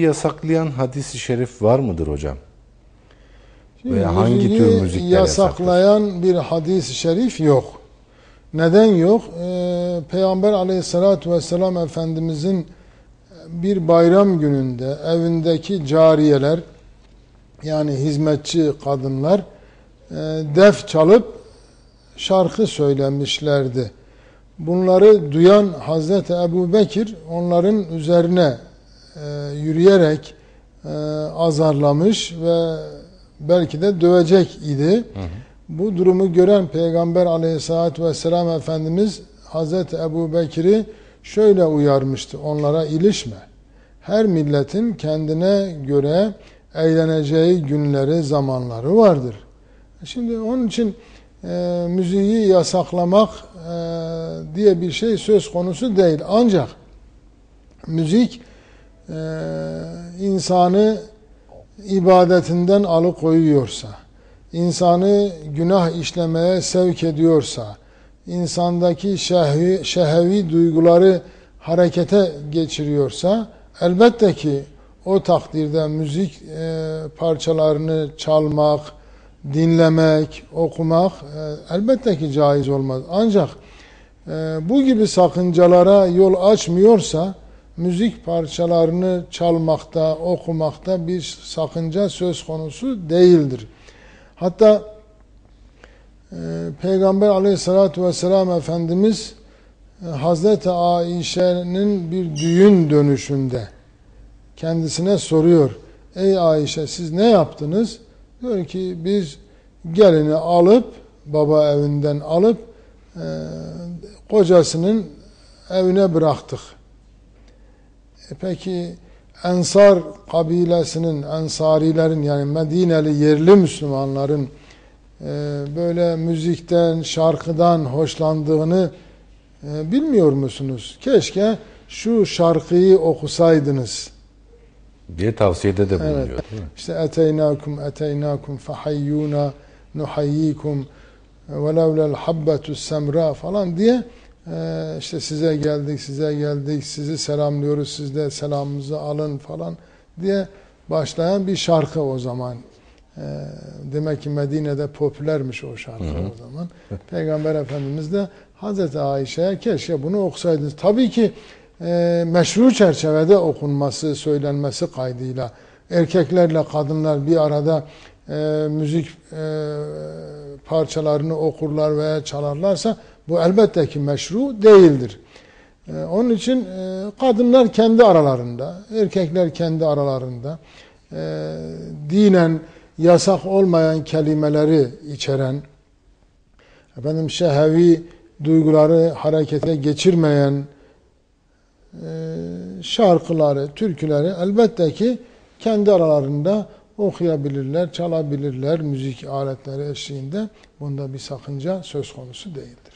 yasaklayan hadisi şerif var mıdır hocam? Şimdi Veya hangi müziği tür müzikler yasaklayan bir hadis-i şerif yok. Neden yok? Ee, Peygamber aleyhissalatü vesselam Efendimizin bir bayram gününde evindeki cariyeler yani hizmetçi kadınlar e, def çalıp şarkı söylemişlerdi. Bunları duyan Hazreti Ebu Bekir onların üzerine e, yürüyerek e, azarlamış ve belki de dövecek idi. Hı hı. Bu durumu gören Peygamber aleyhissalatü vesselam Efendimiz Hazreti Ebu Bekir'i şöyle uyarmıştı. Onlara ilişme. Her milletin kendine göre eğleneceği günleri, zamanları vardır. Şimdi onun için e, müziği yasaklamak e, diye bir şey söz konusu değil. Ancak müzik e, insanı ibadetinden alıkoyuyorsa, insanı günah işlemeye sevk ediyorsa, insandaki şehvi, şehevi duyguları harekete geçiriyorsa, elbette ki o takdirde müzik e, parçalarını çalmak, dinlemek, okumak e, elbette ki caiz olmaz. Ancak e, bu gibi sakıncalara yol açmıyorsa, müzik parçalarını çalmakta, okumakta bir sakınca söz konusu değildir. Hatta e, Peygamber aleyhissalatü vesselam Efendimiz e, Hazreti Ayşe'nin bir düğün dönüşünde kendisine soruyor. Ey Ayşe siz ne yaptınız? Diyor ki biz gelini alıp baba evinden alıp e, kocasının evine bıraktık. E peki Ensar kabilesinin, Ensarilerin yani Medineli yerli Müslümanların e, böyle müzikten, şarkıdan hoşlandığını e, bilmiyor musunuz? Keşke şu şarkıyı okusaydınız. Diye tavsiyede de bulunuyor. Evet. İşte eteynakum eteynakum fehayyuna nuhayyikum ve levlel habbetu semra falan diye ee, işte size geldik, size geldik, sizi selamlıyoruz, siz de selamımızı alın falan diye başlayan bir şarkı o zaman. Ee, demek ki Medine'de popülermiş o şarkı hı hı. o zaman. Peygamber Efendimiz de Hazreti Ayşe'ye keşke bunu okusaydınız. Tabii ki e, meşru çerçevede okunması, söylenmesi kaydıyla erkeklerle kadınlar bir arada e, müzik e, parçalarını okurlar veya çalarlarsa bu elbette ki meşru değildir. Ee, onun için e, kadınlar kendi aralarında, erkekler kendi aralarında e, dinen yasak olmayan kelimeleri içeren, efendim şehevi duyguları harekete geçirmeyen e, şarkıları, türküleri elbette ki kendi aralarında okuyabilirler, çalabilirler müzik aletleri eşliğinde. Bunda bir sakınca söz konusu değildir.